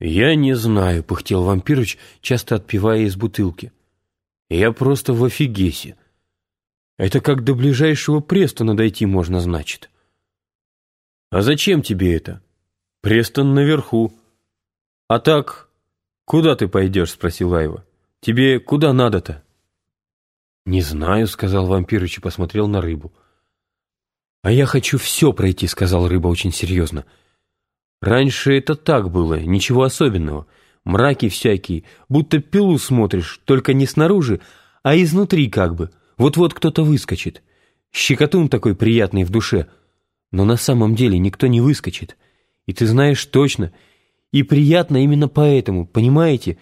«Я не знаю», — пыхтел вампирыч, часто отпивая из бутылки. «Я просто в офигесе. Это как до ближайшего Престона дойти можно, значит». «А зачем тебе это? Престон наверху. А так, куда ты пойдешь?» — спросил Айва. «Тебе куда надо-то?» «Не знаю», — сказал вампирыч и посмотрел на рыбу. «А я хочу все пройти», — сказал рыба очень серьезно. «Я Раньше это так было, ничего особенного. Мраки всякие, будто пилу смотришь, только не снаружи, а изнутри как бы. Вот-вот кто-то выскочит. Щекотун такой приятный в душе. Но на самом деле никто не выскочит. И ты знаешь точно. И приятно именно поэтому, понимаете?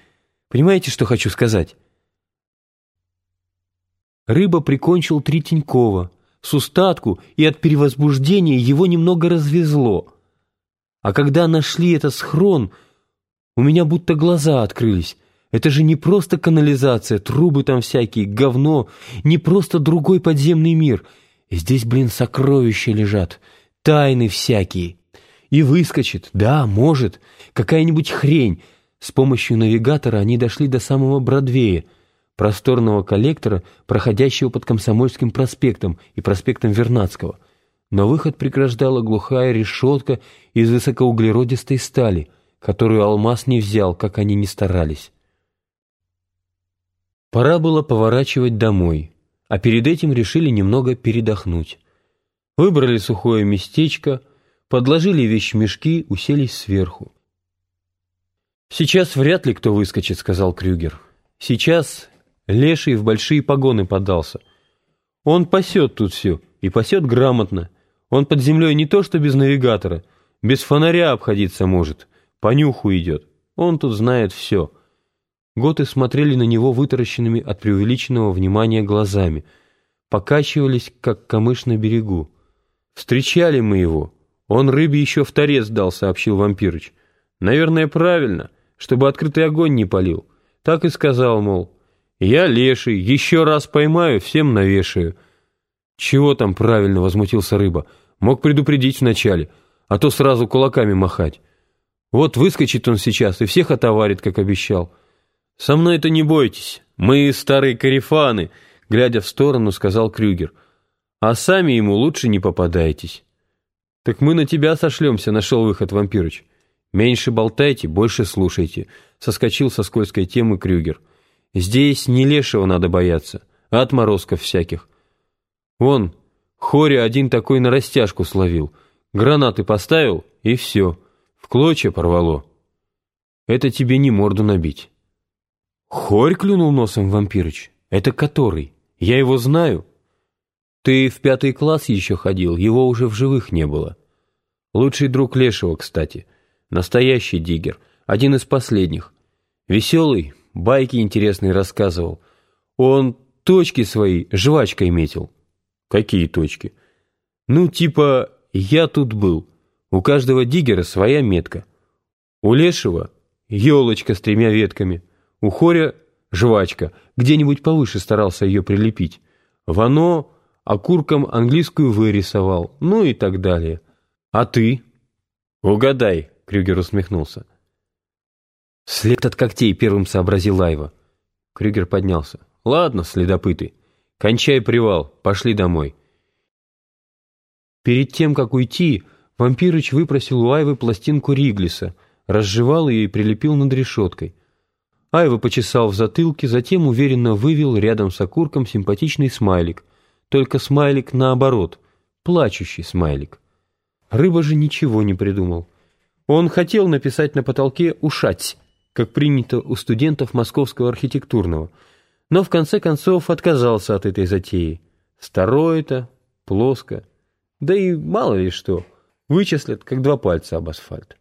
Понимаете, что хочу сказать? Рыба прикончил три Тинькова. С устатку и от перевозбуждения его немного развезло. А когда нашли этот схрон, у меня будто глаза открылись. Это же не просто канализация, трубы там всякие, говно, не просто другой подземный мир. Здесь, блин, сокровища лежат, тайны всякие. И выскочит, да, может, какая-нибудь хрень. С помощью навигатора они дошли до самого Бродвея, просторного коллектора, проходящего под Комсомольским проспектом и проспектом Вернадского — но выход преграждала глухая решетка из высокоуглеродистой стали, которую алмаз не взял, как они ни старались. Пора было поворачивать домой, а перед этим решили немного передохнуть. Выбрали сухое местечко, подложили вещмешки, уселись сверху. «Сейчас вряд ли кто выскочит», — сказал Крюгер. «Сейчас леший в большие погоны подался. Он пасет тут все, и пасет грамотно. Он под землей не то что без навигатора, без фонаря обходиться может, по нюху идет. Он тут знает все. Готы смотрели на него вытаращенными от преувеличенного внимания глазами, покачивались, как камыш на берегу. «Встречали мы его. Он рыбе еще в торец дал», — сообщил вампирыч. «Наверное, правильно, чтобы открытый огонь не полил. Так и сказал, мол, я леший, еще раз поймаю, всем навешаю». «Чего там правильно?» — возмутился рыба. Мог предупредить вначале, а то сразу кулаками махать. Вот выскочит он сейчас и всех отоварит, как обещал. Со мной это не бойтесь, мы старые карифаны, глядя в сторону, сказал Крюгер. А сами ему лучше не попадайтесь. Так мы на тебя сошлемся, нашел выход вампирыч. Меньше болтайте, больше слушайте, соскочил со скользкой темы Крюгер. Здесь не лешего надо бояться, а отморозков всяких. Вон, Хори один такой на растяжку словил. Гранаты поставил, и все. В клочья порвало. Это тебе не морду набить. Хорь клюнул носом вампирыч. Это который? Я его знаю. Ты в пятый класс еще ходил, его уже в живых не было. Лучший друг Лешего, кстати. Настоящий диггер. Один из последних. Веселый, байки интересные рассказывал. Он точки свои жвачкой метил. Какие точки? Ну, типа, я тут был. У каждого диггера своя метка. У лешего елочка с тремя ветками. У хоря жвачка. Где-нибудь повыше старался ее прилепить. Вано окурком английскую вырисовал. Ну и так далее. А ты? Угадай, Крюгер усмехнулся. След от когтей первым сообразил Лайва. Крюгер поднялся. Ладно, следопыты. «Кончай привал, пошли домой». Перед тем, как уйти, вампирыч выпросил у Айвы пластинку Риглиса, разжевал ее и прилепил над решеткой. Айва почесал в затылке, затем уверенно вывел рядом с окурком симпатичный смайлик. Только смайлик наоборот, плачущий смайлик. Рыба же ничего не придумал. Он хотел написать на потолке «ушать», как принято у студентов московского архитектурного – но в конце концов отказался от этой затеи. Старо это, плоско, да и мало ли что, вычислят, как два пальца об асфальт.